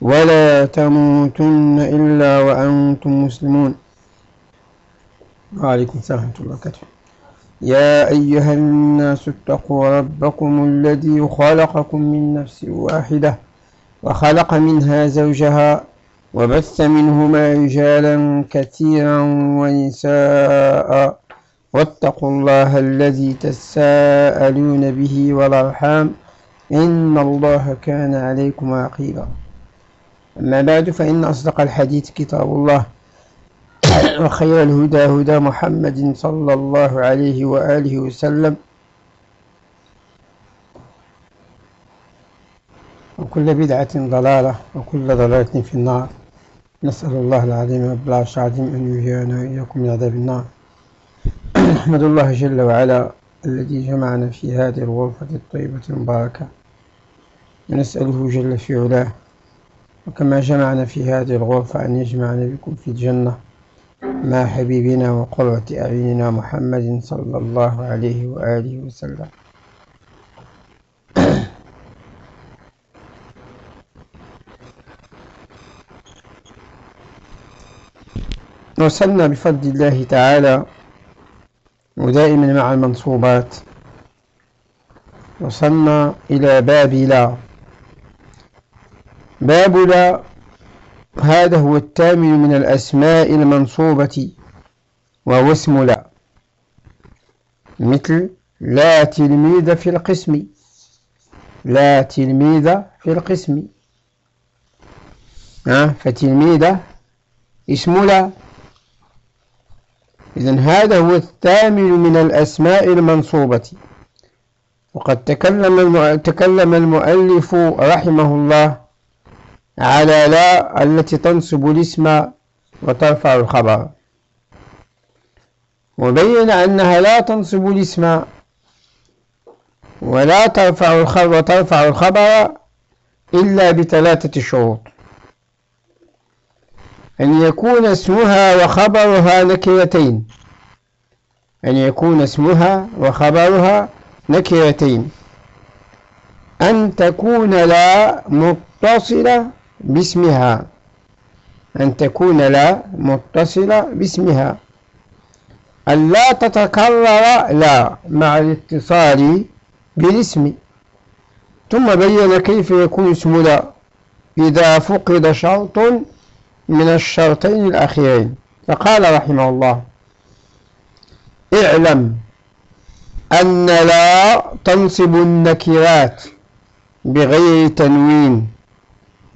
ولا تموتن إلا وأنتم مسلمون. وعليكم السلام ورحمة الله وبركاته. يا أيها الناس اتقوا ربكم الذي خلقكم من نفس واحدة وخلق منها زوجها وبث منهما رجالا كثيرا ونساء واتقوا الله الذي تساءلون به والأرحام إن الله كان عليكم رقيبا أما بعد فإن أصدق الحديث كتاب الله وخير الهدى هدى محمد صلى الله عليه وآله وسلم. وكل بدعة ضلالة وكل ضلالة في النار. نسأل الله العظيم رب العرش أن يجيرنا وإياكم من عذاب النار. نحمد الله جل وعلا الذي جمعنا في هذه الغرفة الطيبة المباركة. ونسأله جل في علاه وكما جمعنا في هذه الغرفة أن يجمعنا بكم في الجنة. مع حبيبنا وقرة أعيننا محمد صلى الله عليه وآله وسلم. وصلنا بفضل الله تعالى ودائما مع المنصوبات. وصلنا إلى باب لا. باب لا هذا هو الثامن من الأسماء المنصوبة وهو اسم لا. مثل لا تلميذ في القسم لا تلميذ في القسم. فتلميذ اسم لا. إذن هذا هو الثامن من الأسماء المنصوبة. وقد تكلم المؤلف رحمه الله على لا التي تنصب الاسم وترفع الخبر. وبين أنها لا تنصب الاسم ولا ترفع الخبر وترفع الخبر إلا بثلاثة شروط. أن يكون اسمها وخبرها نكرتين. أن يكون اسمها وخبرها نكرتين. أن تكون لا متصلة باسمها. أن تكون لا متصلة باسمها. أن لا تتكرر لا مع الاتصال بالاسم. ثم بين كيف يكون اسم لا. إذا فقد شرط من الشرطين الأخيرين. فقال رحمه الله اعلم أن لا تنصب النكرات بغير تنوين.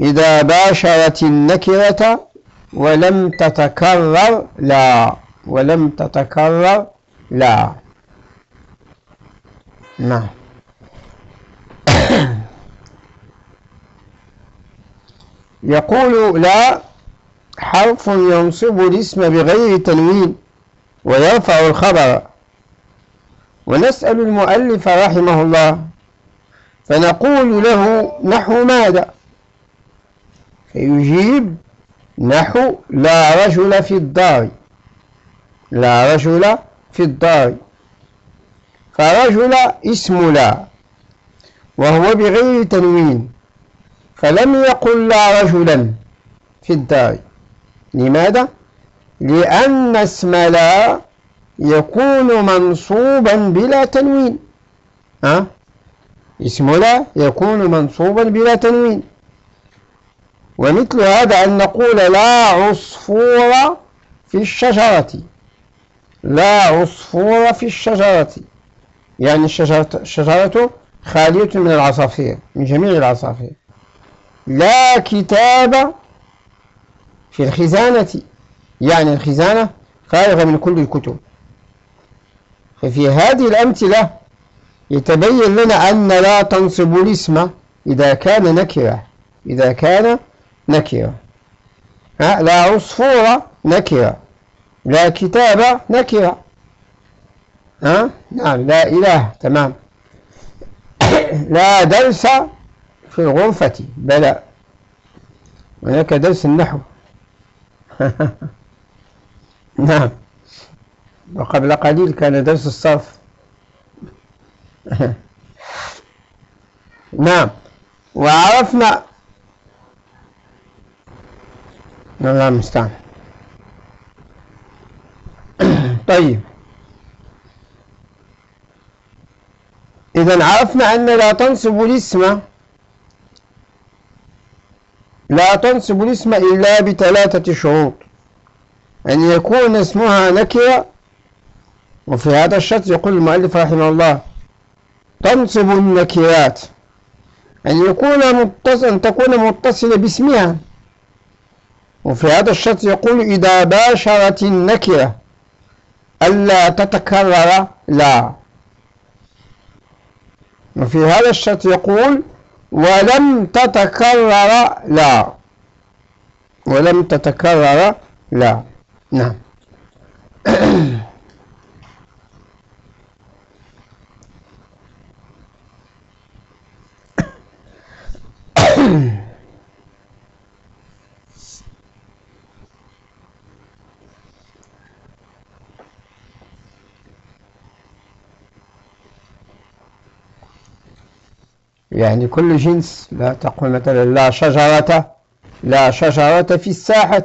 إذا باشرت النكرة ولم تتكرر لا. ولم تتكرر لا. نعم. يقول لا حرف ينصب الاسم بغير تنوين ويرفع الخبر. ونسأل المؤلف رحمه الله فنقول له نحو ماذا؟ فيجيب نحو لا رجل في الدار. لا رجل في الدار. فرجل اسم لا وهو بغير تنوين فلم يقل لا رجلا في الدار. لماذا؟ لأن اسم لا يكون منصوبا بلا تنوين. ها؟ اسم لا يكون منصوبا بلا تنوين. ومثل هذا أن نقول لا عصفور في الشجرة. لا عصفور في الشجرة. يعني الشجرة, الشجرة خالية من العصافير من جميع العصافير. لا كتاب في الخزانة. يعني الخزانة فارغة من كل الكتب. ففي هذه الأمثلة يتبين لنا أن لا تنصب الاسم إذا كان نكرة إذا كان نكرة لا عصفورة نكرة لا كتاب نكرة ها؟ نعم لا إله تمام. لا درس في الغرفة بلى. هناك درس النحو. نعم. وقبل قليل كان درس الصرف. نعم. وعرفنا الله المستعان طيب. إذا عرفنا أن لا تنصب الاسم لا تنصب الاسم إلا بثلاثة شروط. أن يكون اسمها نكرة وفي هذا الشرط يقول المؤلف رحمه الله تنصب النكرات. أن يكون متصل أن تكون متصلة باسمها. وفي هذا الشرط يقول إذا باشرت النكرة ألا تتكرر لا. وفي هذا الشرط يقول ولم تتكرر لا. ولم تتكرر لا. نعم. يعني كل جنس لا تقول مثلا لا شجرة لا شجرة في الساحة.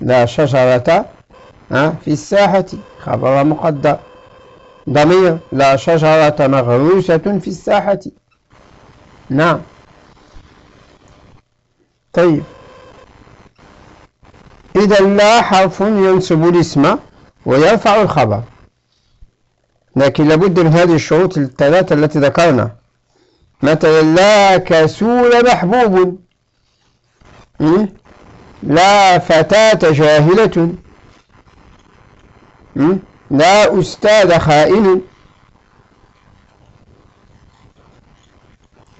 لا شجرة في الساحة. خبر مقدر. ضمير لا شجرة مغروسة في الساحة. نعم. طيب. إذا لا حرف ينسب الاسم ويرفع الخبر. لكن لابد من هذه الشروط الثلاثة التي ذكرنا. مثلا لا كسول محبوب لا فتاة جاهلة لا أستاذ خائن.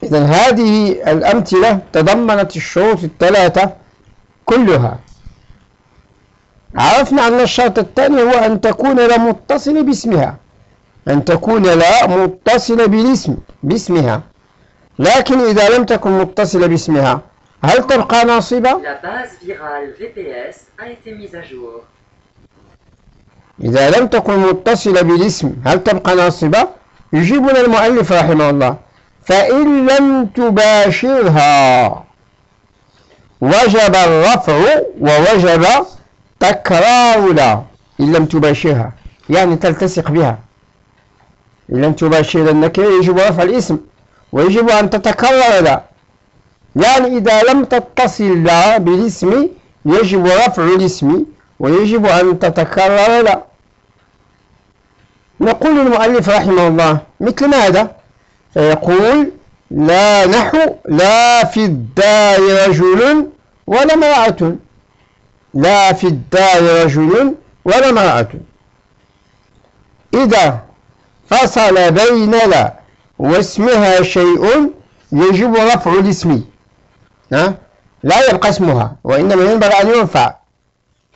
إذا هذه الأمثلة تضمنت الشروط الثلاثة كلها. عرفنا أن الشرط الثاني هو أن تكون لا متصلة باسمها. أن تكون لا متصلة بالاسم باسمها. لكن إذا لم تكن متصلة باسمها هل تبقى ناصبة؟ إذا لم تكن متصلة بالاسم هل تبقى ناصبة؟ يجيبنا المؤلف رحمه الله. فإن لم تباشرها وجب الرفع ووجب تكرار لا. إن لم تباشرها يعني تلتصق بها. إن لم تباشر النكرة يجب رفع الاسم. ويجب أن تتكرر لا يعني إذا لم تتصل لا بالاسم يجب رفع الاسم ويجب أن تتكرر لا نقول للمؤلف رحمه الله مثل ماذا؟ فيقول لا نحو لا في الدار رجل ولا امرأة. لا في الدار رجل ولا امرأة. إذا فصل بين لا واسمها شيء يجب رفع الاسم. ها؟ لا يبقى اسمها وإنما ينبغي أن ينفع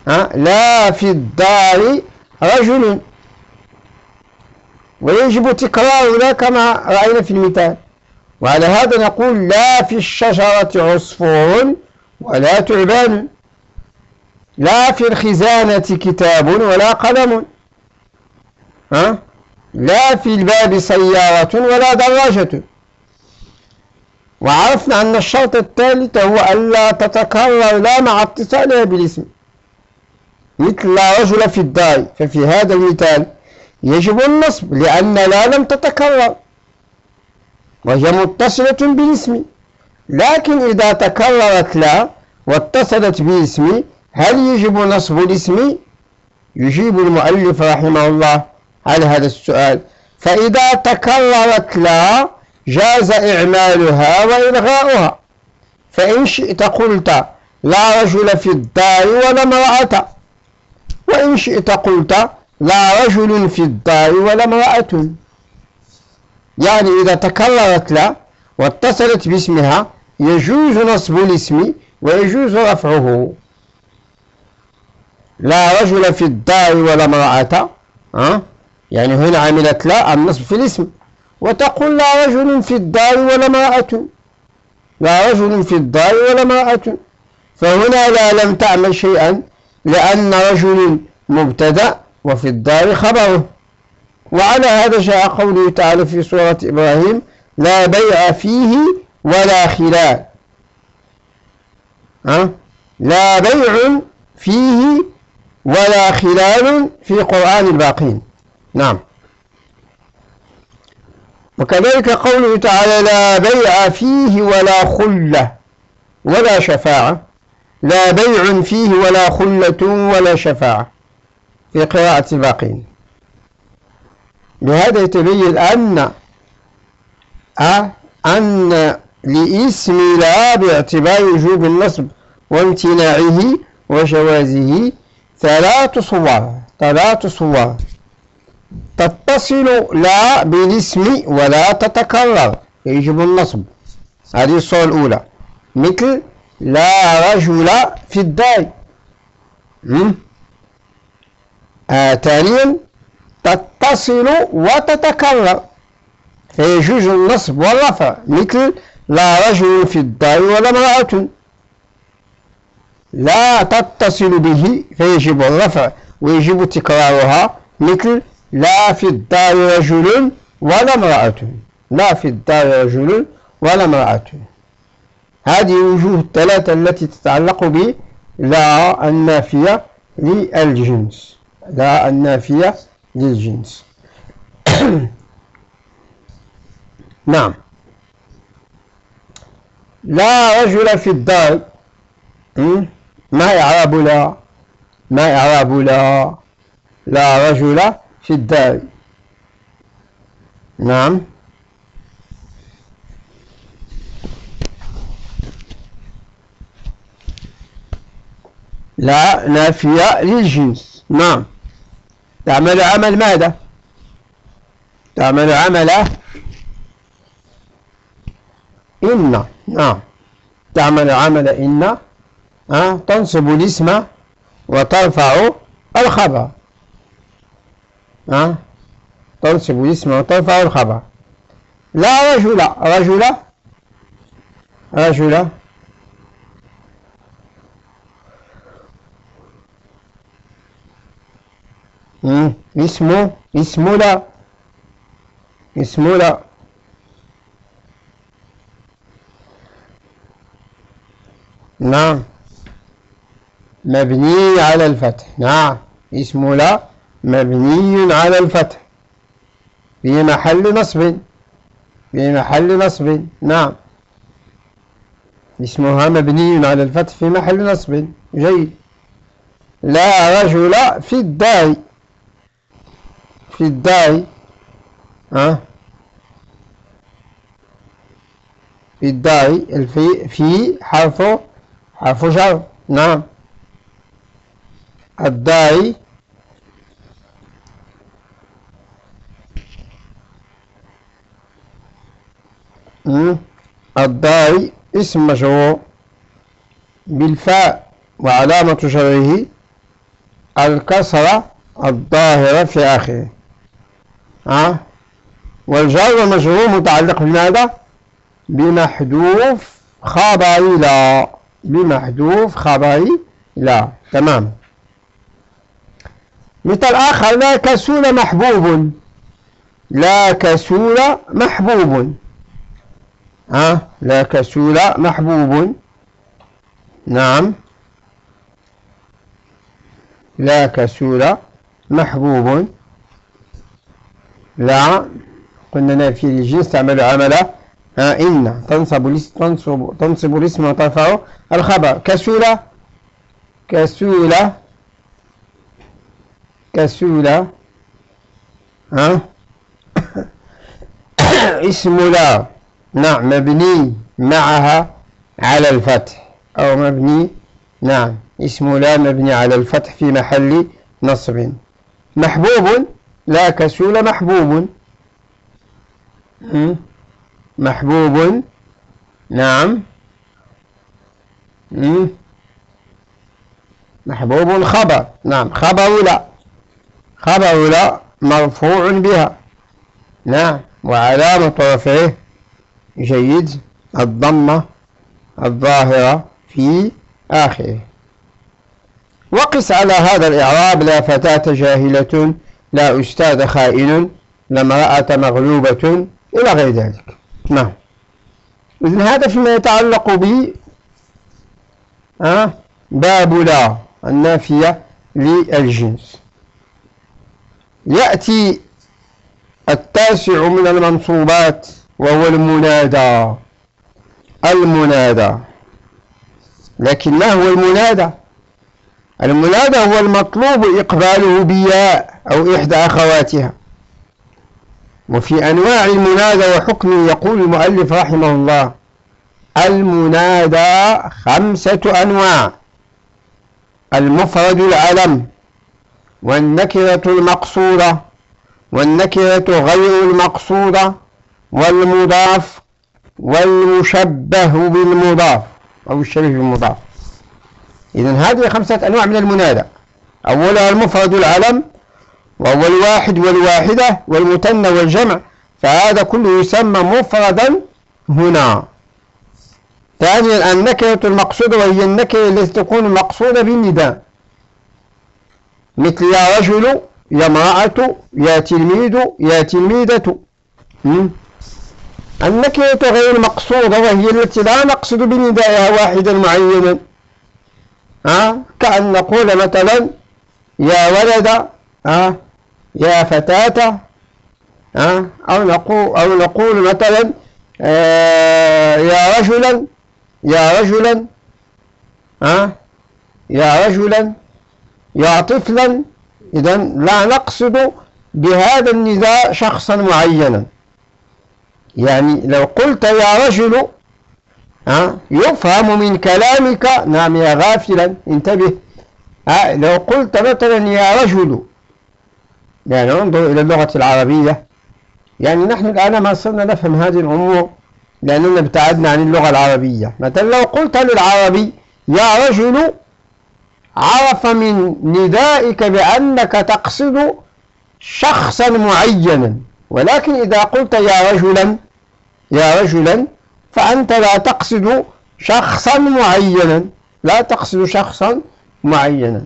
ها؟ لا في الدار رجل. ويجب تكرار لا كما رأينا في المثال. وعلى هذا نقول لا في الشجرة عصفور ولا تعبان. لا في الخزانة كتاب ولا قلم. ها؟ لا في الباب سيارة ولا دراجة. وعرفنا أن الشرط الثالث هو ألا تتكرر لا مع اتصالها بالاسم. مثل لا رجل في الدار. ففي هذا المثال يجب النصب لأن لا لم تتكرر. وهي متصلة بالاسم. لكن إذا تكررت لا واتصلت باسم هل يجب نصب الاسم؟ يجيب المؤلف رحمه الله. على هذا السؤال. فإذا تكررت لا جاز إعمالها وإلغاؤها. فإن شئت قلت لا رجل في الدار ولا امرأة. وإن شئت قلت لا رجل في الدار ولا امرأة. يعني إذا تكررت لا واتصلت باسمها يجوز نصب الاسم ويجوز رفعه. لا رجل في الدار ولا امرأة. أه؟ يعني هنا عملت لا النصب في الاسم. وتقول لا رجل في الدار ولا امرأة. لا رجل في الدار ولا امرأة. فهنا لا لم تعمل شيئا لأن رجل مبتدأ وفي الدار خبره. وعلى هذا جاء قوله تعالى في سورة إبراهيم لا بيع فيه ولا خلال أه؟ لا بيع فيه ولا خلال في قرآن الباقين. نعم. وكذلك قوله تعالى لا بيع فيه ولا خلة ولا شفاعة. لا بيع فيه ولا خلة ولا شفاعة. في قراءة الباقين لهذا يتبين أن أن لإسم لا باعتبار وجوب النصب وامتناعه وجوازه ثلاث صور ثلاث صور. تتصل لا بالاسم ولا تتكرر. يجب النصب. هذه الصورة الأولى. مثل لا رجل في الدار. آه ثانيا تتصل وتتكرر. فيجوز النصب والرفع. مثل لا رجل في الدار ولا امرأة. لا تتصل به. فيجب الرفع. ويجب تكرارها. مثل لا في الدار رجل ولا امرأة. لا في الدار رجل ولا امرأة. هذه وجوه الثلاثة التي تتعلق ب لا النافية للجنس. لا النافية للجنس. نعم. لا رجل في الدار ما إعراب لا ما إعراب لا لا رجل في الدار نعم. لا نافية للجنس. نعم. تعمل عمل ماذا؟ تعمل عمل إن. نعم. تعمل عمل إن؟ تنصب الاسم وترفع الخبر. أه؟ تنصب الاسم وترفع الخبر لا رجل رجل رجل. اسمه اسم لا. اسم لا. نعم. مبني على الفتح. نعم اسم لا. مبني على الفتح. في محل نصب. في محل نصب. نعم. اسمها مبني على الفتح في محل نصب. جيد. لا رجل في الدار في الدار ها؟ في الدار الفي في حرف حرف جر. نعم. الداعي الداعي اسم مجرور بالفاء وعلامة جره الكسرة الظاهرة في آخره. ها والجار والمجرور متعلق بماذا؟ بمحذوف خبر لا. بمحذوف خبر لا. تمام. مثال آخر لا كسول محبوب. لا كسول محبوب. ها؟ لا كسول. محبوب. نعم. لا كسول. محبوب. لا. قلنا نافي الجنس تعمل عمله إن. تنصب تنصب تنصب الاسم وترفع الخبر. كسولة كسولة كسولة ها؟ اسم لا. نعم مبني معها على الفتح. أو مبني نعم اسم لا مبني على الفتح في محل نصب. محبوب لا كسول محبوب. محبوب نعم. محبوب خبر. نعم خبر لا. خبر لا مرفوع بها. نعم وعلامة رفعه جيد الضمة الظاهرة في آخره. وقس على هذا الإعراب لا فتاة جاهلة لا أستاذ خائن لا امرأة مغلوبة إلى غير ذلك. نعم. إذن هذا فيما يتعلق ب باب لا النافية للجنس. يأتي التاسع من المنصوبات وهو المنادى. المنادى. لكن ما هو المنادى؟ المنادى هو المطلوب إقباله بياء أو إحدى أخواتها. وفي أنواع المنادى وحكمه يقول المؤلف رحمه الله المنادى خمسة أنواع المفرد العلم والنكرة المقصودة والنكرة غير المقصودة والمضاف والمشبه بالمضاف أو الشبيه بالمضاف. إذن هذه خمسة أنواع من المنادى. أولها المفرد العلم وهو الواحد والواحدة والمثنى والجمع فهذا كله يسمى مفردا هنا. ثانيا النكرة المقصودة وهي النكرة التي تكون مقصودة بالنداء. مثل يا رجل يا امرأة يا تلميذ يا تلميذة. النكرة غير المقصودة وهي التي لا نقصد بندائها واحدا معينا ها؟ كأن نقول مثلا يا ولد ها؟ يا فتاة ها؟ أو نقول أو نقول مثلا آه يا رجلا يا رجلا ها؟ يا رجلا يا طفلا. إذا لا نقصد بهذا النداء شخصا معينا. يعني لو قلت يا رجل ها يفهم من كلامك نعم يا غافلا انتبه. ها لو قلت مثلا يا رجل يعني انظر إلى اللغة العربية. يعني نحن الآن ما صرنا نفهم هذه الأمور لأننا ابتعدنا عن اللغة العربية. مثلا لو قلت للعربي يا رجل عرف من ندائك بأنك تقصد شخصا معينا. ولكن إذا قلت يا رجلا يا رجلا فأنت لا تقصد شخصا معينا لا تقصد شخصا معينا.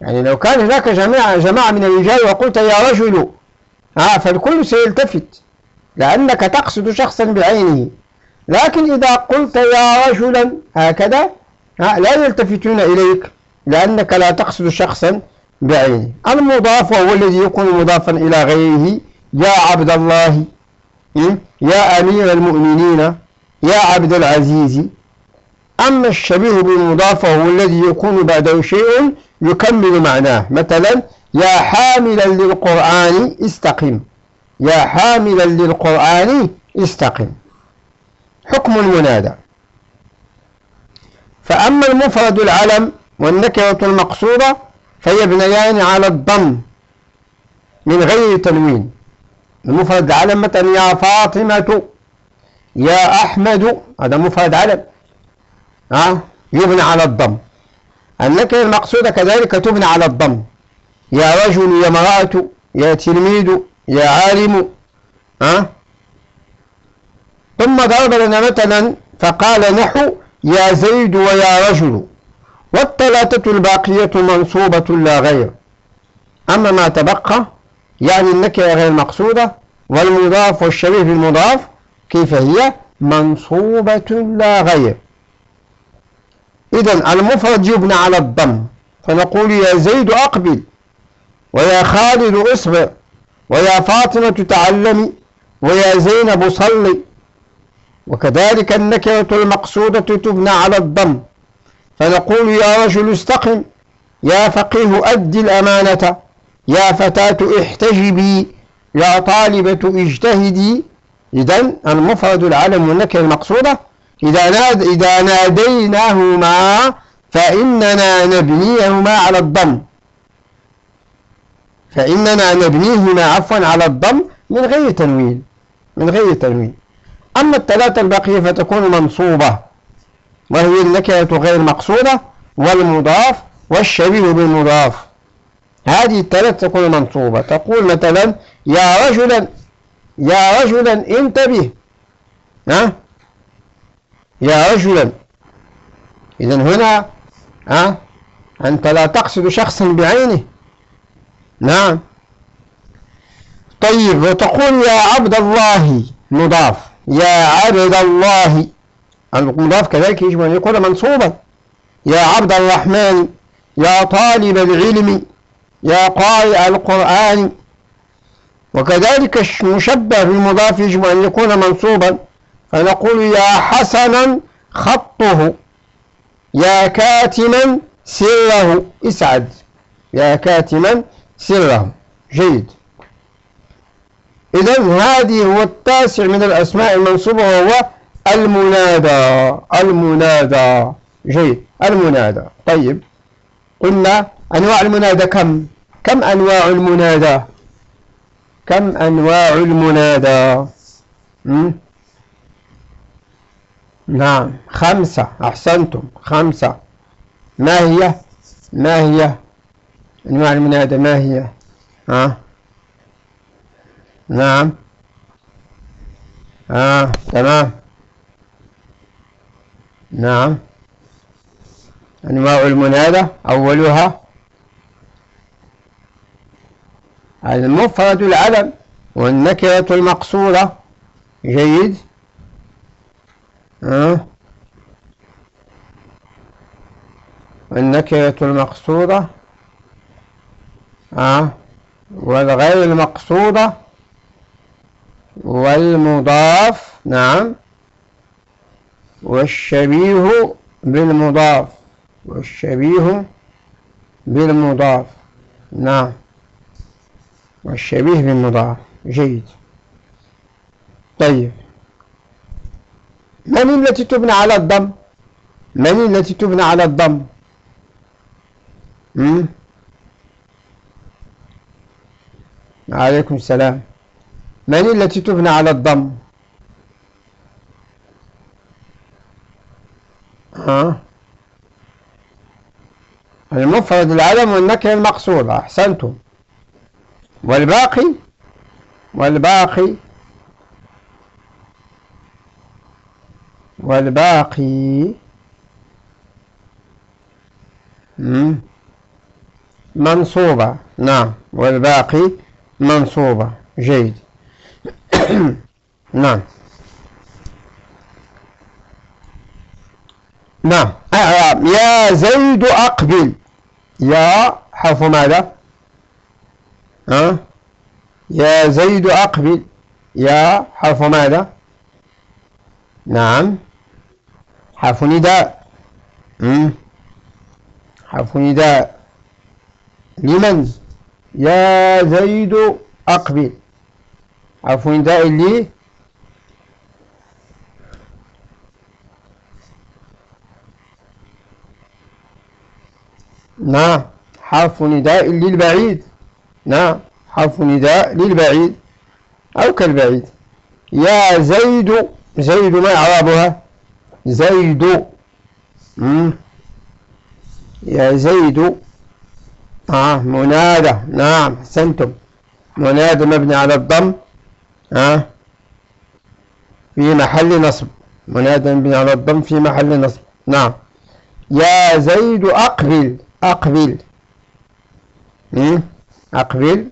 يعني لو كان هناك جماعة, جماعة من الرجال وقلت يا رجل ها فالكل سيلتفت لأنك تقصد شخصا بعينه. لكن إذا قلت يا رجلا هكذا لا يلتفتون إليك لأنك لا تقصد شخصا بعينه. المضاف هو الذي يكون مضافا إلى غيره. يا عبد الله يا أمير المؤمنين يا عبد العزيز. أما الشبيه بالمضاف هو الذي يكون بعده شيء يكمل معناه. مثلا يا حاملا للقرآن استقم. يا حاملا للقرآن استقم. حكم المنادى. فأما المفرد العلم والنكرة المقصودة فيبنيان على الضم من غير تنوين. المفرد العلم مثلا يا فاطمة يا أحمد هذا مفرد علم. ها؟ يبنى على الضم. النكرة المقصودة كذلك تبنى على الضم. يا رجل يا امرأة يا تلميذ يا عالم. ها؟ ثم ضرب لنا مثلا فقال نحو يا زيد ويا رجل. والثلاثة الباقية منصوبة لا غير. أما ما تبقى يعني النكرة غير مقصودة والمضاف والشبيه بالمضاف كيف هي؟ منصوبة لا غير. إذا المفرد يبنى على الضم فنقول يا زيد أقبل ويا خالد اصبر ويا فاطمة تعلمي ويا زينب صلي. وكذلك النكرة المقصودة تبنى على الضم فنقول يا رجل استقم يا فقيه أدي الأمانة. يا فتاة احتجبي يا طالبة اجتهدي. إذا المفرد العلم والنكرة المقصودة. إذا, ناد إذا ناديناهما فإننا نبنيهما على الضم. فإننا نبنيهما عفوا على الضم من غير تنوين من غير تنوين. أما الثلاثة الباقية فتكون منصوبة وهي النكرة غير مقصودة والمضاف والشبيه بالمضاف. هذه الثلاث تكون منصوبة. تقول مثلا يا رجلا يا رجلا انتبه. ها؟ يا رجلا. إذا هنا ها؟ أنت لا تقصد شخصا بعينه. نعم. طيب وتقول يا عبد الله مضاف. يا عبد الله. المضاف كذلك يجب أن يكون منصوبا. يا عبد الرحمن يا طالب العلم. يا قارئ القرآن. وكذلك المشبه بالمضاف يجب أن يكون منصوبا. فنقول يا حسنا خطه يا كاتما سره. اسعد. يا كاتما سره. جيد. إذا هذه هو التاسع من الأسماء المنصوبة وهو المنادى. المنادى. جيد. المنادى. طيب. قلنا أنواع المنادى كم؟ كم أنواع المنادى؟ كم أنواع المنادى؟ نعم خمسة أحسنتم خمسة. ما هي؟ ما هي؟ أنواع المنادى ما هي؟ ها؟ نعم. آه تمام. نعم. أنواع المنادى أولها المفرد العلم والنكرة المقصورة جيد. أه؟ والنكرة المقصودة. أه؟ والغير المقصودة. والمضاف. نعم. والشبيه بالمضاف. والشبيه بالمضاف. نعم. والشبيه بالمضاف جيد. طيب. من التي تبنى على الضم؟ من التي تبنى على الضم؟ مم؟ عليكم السلام. من التي تبنى على الضم؟ ها؟ المفرد العلم والنكره المقصوره أحسنتم. والباقي والباقي والباقي منصوبة. نعم. والباقي منصوبة. جيد. نعم. نعم. أعراب يا زيد أقبل. يا حرف ماذا؟ يا زيد أقبل. يا حرف ماذا؟ نعم. حرف نداء. حرف نداء. لمن؟ يا زيد أقبل. حرف نداء لي؟ نعم. حرف نداء للبعيد. نعم. حرف نداء للبعيد أو كالبعيد. يا زيد زيد ما إعرابها؟ زيد. مم. يا زيد. آه منادى. نعم حسنتم. منادى مبني على الضم. آه. في محل نصب. منادى مبني على الضم في محل نصب. نعم. يا زيد أقبل. أقبل. مم. أقبل.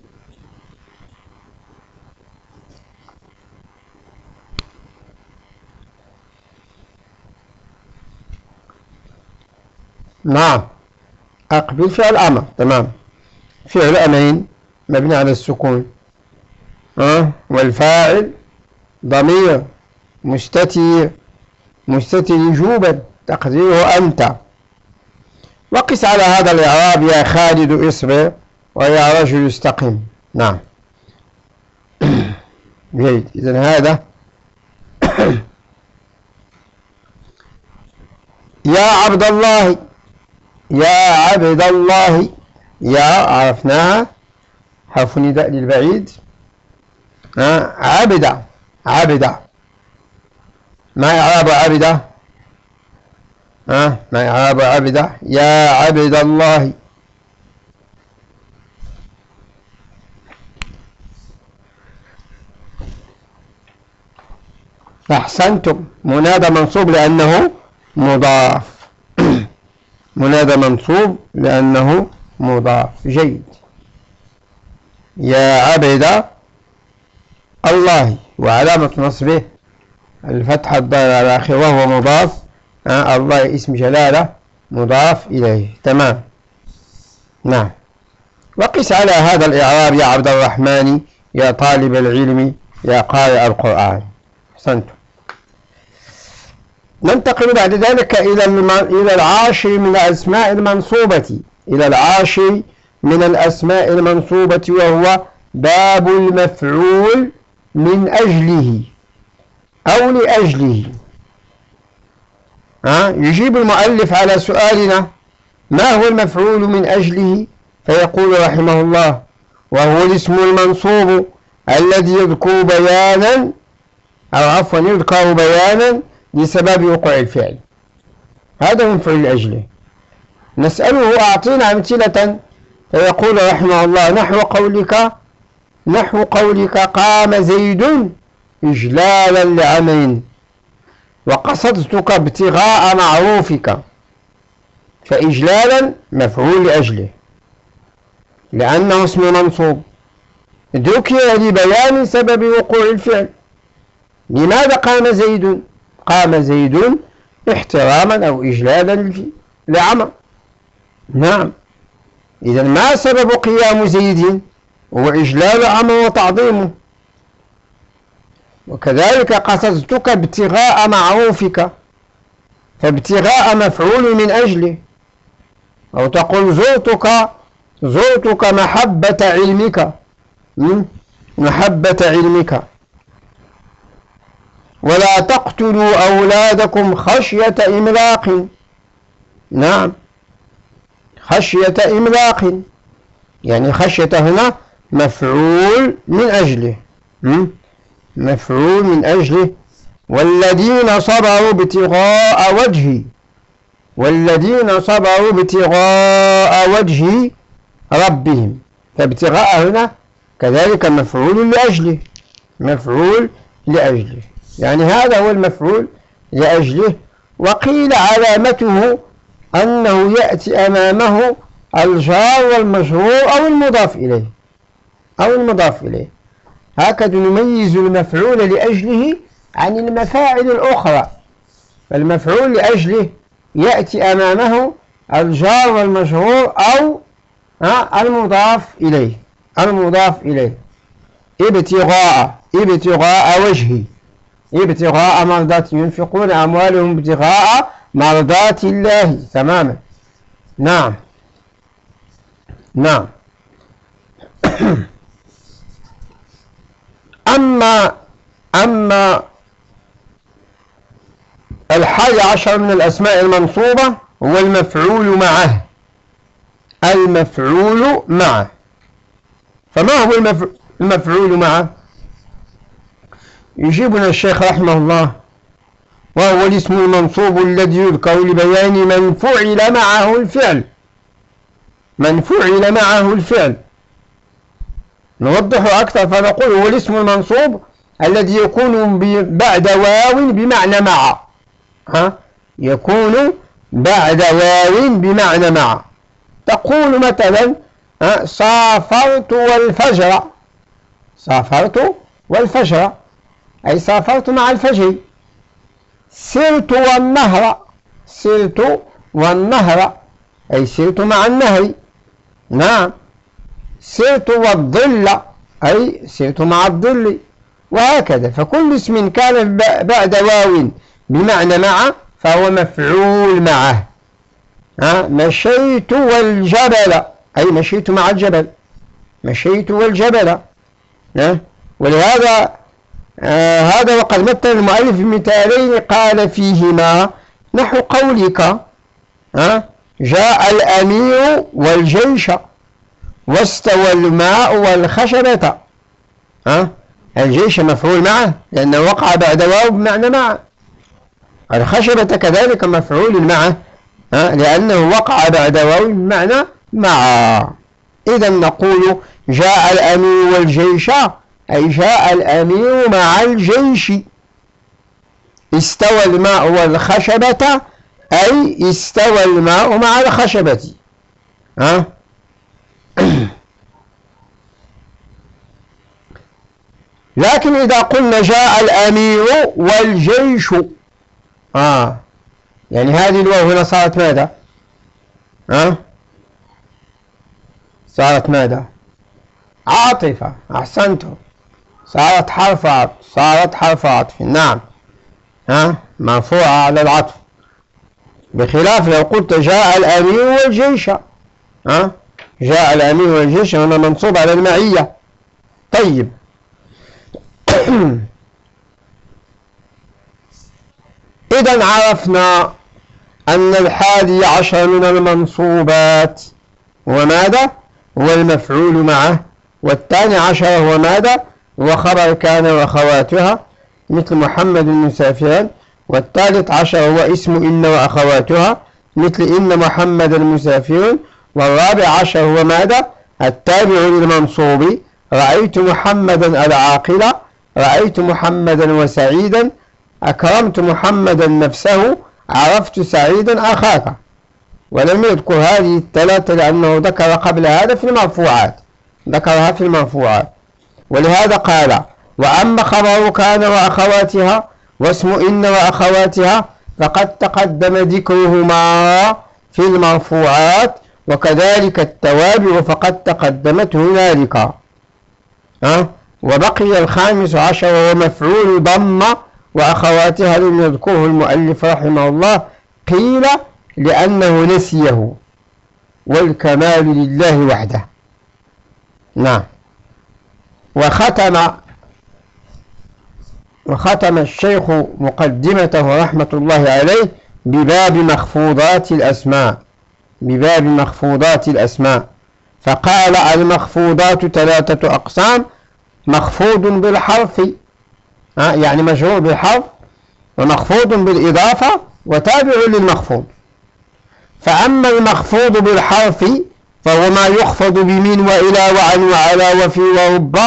نعم. أقبل فعل أمر. تمام. فعل أمين مبني على السكون. أه؟ والفاعل ضمير مستتير. مستتر وجوبا تقديره أنت. وقس على هذا الإعراب يا خالد إصبر. ويا رجل استقم نعم. جيد. إذن هذا يا عبد الله. يا عبد الله. يا عرفناها حرف نداء للبعيد. عبد. عبد. ما إعراب عبد؟ ما إعراب عبد. يا عبد الله. أحسنتم. منادى منصوب لأنه مضاف. منادى منصوب لأنه مضاف. جيد. يا عبد الله. وعلامة نصبه. الفتحة الضارة على وهو مضاف. آه الله اسم جلالة مضاف إليه. تمام. نعم. وقس على هذا الإعراب يا عبد الرحمن يا طالب العلم يا قارئ القرآن. أحسنتم. ننتقل بعد ذلك إلى إلى العاشر من الأسماء المنصوبة. إلى العاشر من الأسماء المنصوبة وهو باب المفعول من أجله أو لأجله. ها؟ يجيب المؤلف على سؤالنا ما هو المفعول من أجله؟ فيقول رحمه الله وهو الاسم المنصوب الذي يذكر بيانا أو عفوا يذكر بيانا لسبب وقوع الفعل. هذا من فعل أجله. نسأله أعطينا أمثلة فيقول رحمه الله نحو قولك نحو قولك قام زيد إجلالا لعمل وقصدتك ابتغاء معروفك فإجلالا مفعول لأجله لأنه اسم منصوب. ذكر لبيان سبب وقوع الفعل. لماذا قام زيد؟ قام زيد احتراما أو إجلالا لعمر. نعم. إذا ما سبب قيام زيد؟ هو إجلال عمر وتعظيمه. وكذلك قصدتك ابتغاء معروفك فابتغاء مفعول من أجله. أو تقول زرتك زرتك محبة علمك. محبة علمك. ولا تقتلوا أولادكم خشية إملاق. نعم. خشية إملاق. يعني خشية هنا مفعول من أجله. مفعول من أجله. والذين صبروا ابتغاء وجهي. والذين صبروا ابتغاء وجه ربهم. فابتغاء هنا كذلك مفعول لأجله. مفعول لأجله. يعني هذا هو المفعول لأجله وقيل علامته أنه يأتي أمامه الجار والمجرور أو المضاف إليه أو المضاف إليه. هكذا نميز المفعول لأجله عن المفاعل الأخرى. فالمفعول لأجله يأتي أمامه الجار والمجرور أو المضاف إليه المضاف إليه. ابتغاء ابتغاء وجهي ابتغاء مرضات ينفقون أموالهم ابتغاء مرضات الله. تماما نعم. نعم. أما أما الحادي عشر من الأسماء المنصوبة هو المفعول معه. المفعول معه. فما هو المفعول معه؟ يجيبنا الشيخ رحمه الله وهو الاسم المنصوب الذي يذكر لبيان من فعل معه الفعل. من فعل معه الفعل. نوضح أكثر فنقول هو الاسم المنصوب الذي يكون بعد واو بمعنى مع. ها؟ يكون بعد واو بمعنى مع. تقول مثلا سافرت والفجر. سافرت والفجر. أي سافرت مع الفجر. سرت والنهر. سرت والنهر. أي سرت مع النهر. نعم. سرت والظل. أي سرت مع الظل. وهكذا. فكل اسم كان بعد واو بمعنى مع فهو مفعول معه. ها؟ مشيت والجبل. أي مشيت مع الجبل. مشيت والجبل. ها؟ ولهذا آه هذا وقد مثل المؤلف بمثالين قال فيهما. نحو قولك ها جاء الأمير والجيش واستوى الماء والخشبة. ها الجيش مفعول معه لأنه وقع بعد واو بمعنى مع الخشبة كذلك مفعول معه لأنه وقع بعد واو بمعنى مع إذا نقول جاء الأمير والجيش أي جاء الأمير مع الجيش. استوى الماء والخشبة أي استوى الماء مع الخشبة. ها؟ لكن إذا قلنا جاء الأمير والجيش. آه. يعني هذه الواو هنا صارت ماذا؟ آه صارت ماذا؟ عاطفة. أحسنتم. صارت حرف عطف صارت حرف عطف نعم ها؟ مرفوعة على العطف. بخلاف لو قلت جاء الأمير والجيش. ها؟ جاء الأمير والجيش هنا منصوب على المعية. طيب. إذا عرفنا أن الحادي عشر من المنصوبات هو ماذا؟ هو المفعول معه. والثاني عشر هو ماذا؟ هو خبر كان وأخواتها مثل محمد المسافران والثالث عشر هو اسم إن وأخواتها مثل إن محمد المسافر والرابع عشر هو ماذا؟ التابع للمنصوب. رأيت محمدا العاقل رأيت محمدا وسعيدا أكرمت محمدا نفسه عرفت سعيدا أخاك. ولم يذكر هذه الثلاثة لأنه ذكر قبل هذا في المرفوعات. ذكرها في المرفوعات. ولهذا قال وأما خبر كان وأخواتها واسم إن وأخواتها فقد تقدم ذكرهما في المرفوعات وكذلك التوابع فقد تقدمت هنالك. أه؟ وبقي الخامس عشر وهو مفعول ضم وأخواتها لم يذكره المؤلف رحمه الله قيل لأنه نسيه والكمال لله وحده. نعم. وختم وختم الشيخ مقدمته رحمة الله عليه بباب مخفوضات الأسماء بباب مخفوضات الأسماء. فقال المخفوضات ثلاثة أقسام مخفوض بالحرف يعني مجرور بالحرف ومخفوض بالإضافة وتابع للمخفوض. فأما المخفوض بالحرف فهو ما يخفض بمن وإلى وعن وعلى وفي ورب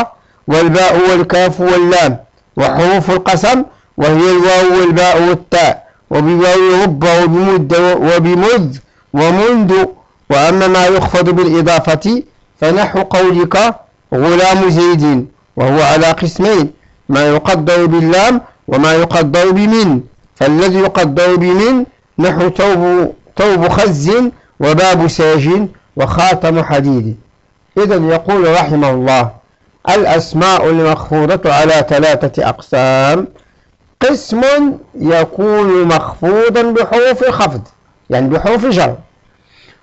والباء والكاف واللام وحروف القسم وهي الواو والباء والتاء وبواو رب وبمد وبمذ ومنذ وأما ما يخفض بالإضافة فنحو قولك غلام زيد وهو على قسمين ما يقدر باللام وما يقدر بمن فالذي يقدر بمن نحو توب, توب خز وباب ساج وخاتم حديد. إذا يقول رحمه الله الأسماء المخفوضة على ثلاثة أقسام. قسم يكون مخفوضا بحروف الخفض يعني بحروف جر.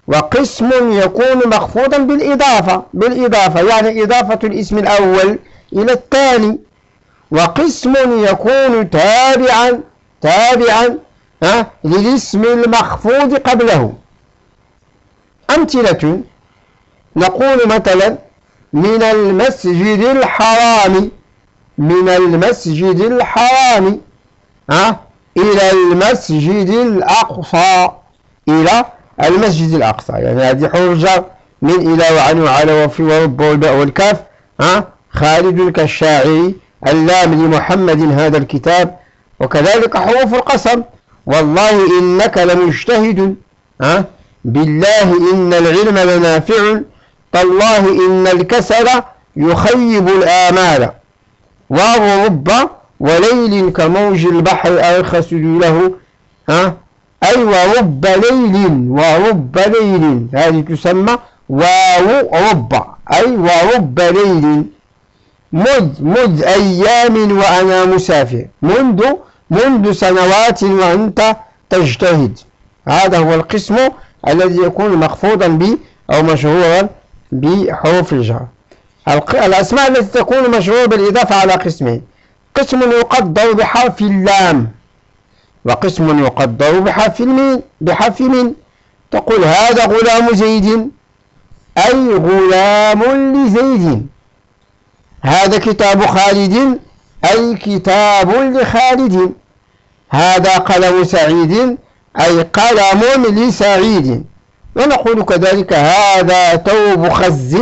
وقسم يكون مخفوضا بالإضافة بالإضافة يعني إضافة الاسم الأول إلى الثاني. وقسم يكون تابعا تابعا ها للاسم المخفوض قبله. أمثلة نقول مثلا من المسجد الحرام من المسجد الحرام. ها؟ إلى المسجد الأقصى إلى المسجد الأقصى. يعني هذه حرجة من إلى وعن وعلى وفي ورب والباء والكاف. ها؟ خالد كالشاعر اللام لمحمد هذا الكتاب. وكذلك حروف القسم. والله إنك لمجتهد. ها؟ بالله إن العلم لنافع. تالله إن الكسل يخيب الآمال. واو رب وليل كموج البحر أرخص له ها؟ أي ورب ليل ورب ليل. هذه تسمى واو رب. أي ورب ليل. مذ مذ أيام وأنا مسافر. منذ منذ سنوات وأنت تجتهد. هذا هو القسم الذي يكون مخفوضا ب أو مشهورا بحروف الجر. الأسماء التي تكون مشهورة بالإضافة على قسمين قسم يقدر بحرف اللام. وقسم يقدر بحرف المين بحرف من تقول هذا غلام زيد. أي غلام لزيد. هذا كتاب خالد. أي كتاب لخالد. هذا قلم سعيد. أي قلم لسعيد. ونقول كذلك هذا توب خز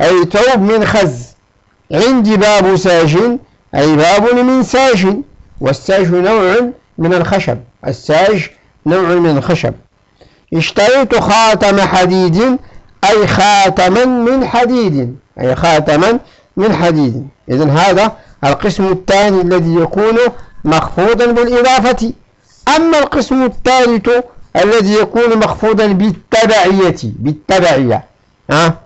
أي توب من خز. عندي باب ساج أي باب من ساج. والساج نوع من الخشب. الساج نوع من الخشب اشتريت خاتم حديد أي خاتما من حديد. أي خاتما من حديد. إذن هذا القسم الثاني الذي يكون مخفوضا بالإضافة. أما القسم الثالث الذي يكون مخفوضا بالتبعية بالتبعية ها؟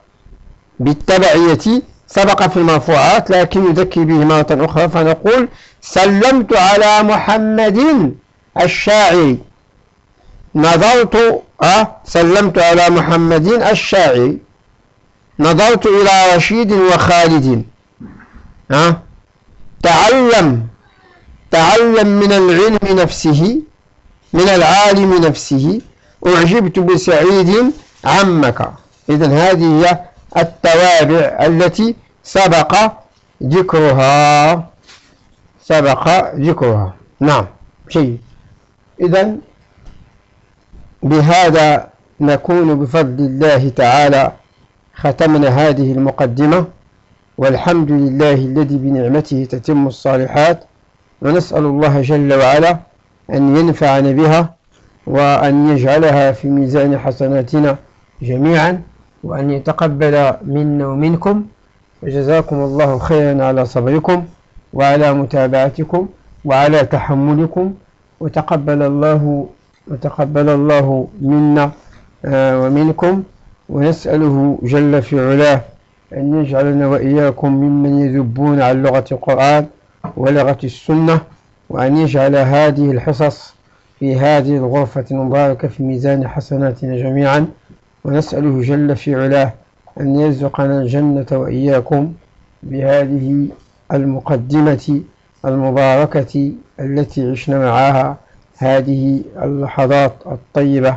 بالتبعية سبق في المرفوعات لكن نذكي به مرة أخرى فنقول سلمت على محمد الشاعر نظرت أه سلمت على محمد الشاعر نظرت إلى رشيد وخالد أه تعلم تعلم من العلم نفسه. من العالم نفسه أعجبت بسعيد عمك. إذن هذه هي التوابع التي سبق ذكرها. سبق ذكرها. نعم شيء. إذن بهذا نكون بفضل الله تعالى ختمنا هذه المقدمة. والحمد لله الذي بنعمته تتم الصالحات. ونسأل الله جل وعلا أن ينفعنا بها وأن يجعلها في ميزان حسناتنا جميعا وأن يتقبل منا ومنكم. وجزاكم الله خيرا على صبركم وعلى متابعتكم وعلى تحملكم. وتقبل الله وتقبل الله منا آه، ومنكم. ونسأله جل في علاه أن يجعلنا وإياكم ممن يذبون عن لغة القرآن ولغة السنة وأن يجعل هذه الحصص في هذه الغرفة المباركة في ميزان حسناتنا جميعا. ونسأله جل في علاه أن يرزقنا الجنة وإياكم بهذه المقدمة المباركة التي عشنا معها هذه اللحظات الطيبة.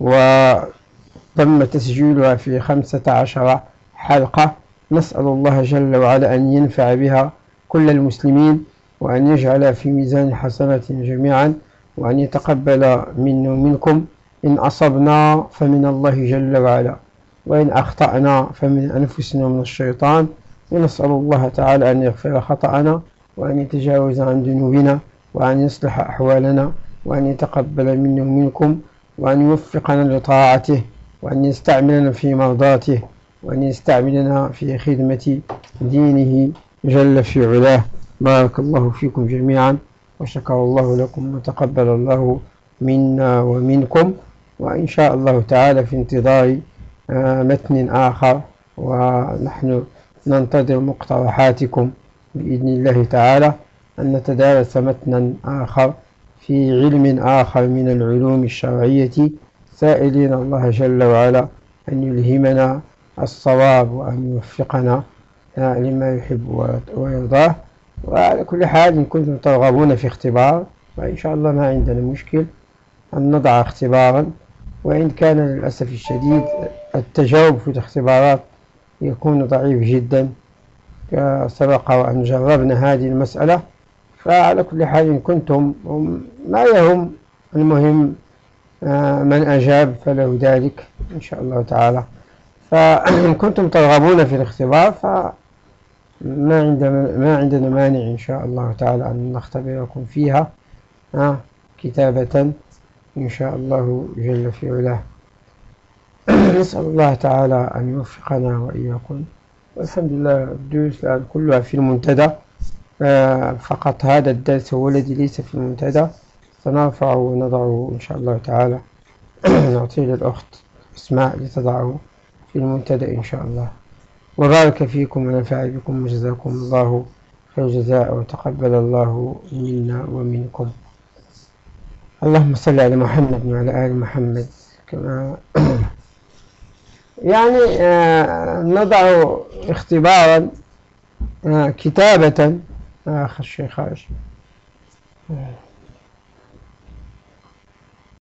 وتم تسجيلها في خمسة عشر حلقة. نسأل الله جل وعلا أن ينفع بها كل المسلمين. وأن يجعل في ميزان حسنات جميعا وأن يتقبل منا ومنكم إن أصبنا فمن الله جل وعلا وإن أخطأنا فمن أنفسنا من الشيطان. ونسأل الله تعالى أن يغفر خطأنا وأن يتجاوز عن ذنوبنا وأن يصلح أحوالنا وأن يتقبل منا ومنكم وأن يوفقنا لطاعته وأن يستعملنا في مرضاته وأن يستعملنا في خدمة دينه جل في علاه. بارك الله فيكم جميعا وشكر الله لكم وتقبل الله منا ومنكم وإن شاء الله تعالى في انتظار آه، متن آخر ونحن ننتظر مقترحاتكم بإذن الله تعالى أن نتدارس متنا آخر في علم آخر من العلوم الشرعية. سائلين الله جل وعلا أن يلهمنا الصواب وأن يوفقنا لما يحب ويرضاه. وعلى كل حال إن كنتم ترغبون في اختبار فإن شاء الله ما عندنا مشكل أن نضع اختبارا. وإن كان للأسف الشديد التجاوب في الاختبارات يكون ضعيف جدا سبق وأن جربنا هذه المسألة. فعلى كل حال إن كنتم ما يهم المهم آه، من أجاب فله ذلك إن شاء الله تعالى. فإن كنتم ترغبون في الاختبار فما عندنا ما عندنا مانع إن شاء الله تعالى أن نختبركم فيها كتابة إن شاء الله جل في علاه. نسأل الله تعالى أن يوفقنا وإياكم. والحمد لله الدروس الآن كلها في المنتدى. آه، فقط هذا الدرس هو الذي ليس في المنتدى. سنرفعه ونضعه إن شاء الله تعالى. نعطيه للأخت إسماء لتضعه في المنتدى إن شاء الله. وبارك فيكم ونفع بكم وجزاكم الله خير جزاء وتقبل الله منا ومنكم. اللهم صل على محمد وعلى آل محمد كما يعني آه نضع اختبارا آه كتابة آخر شيء خارج آه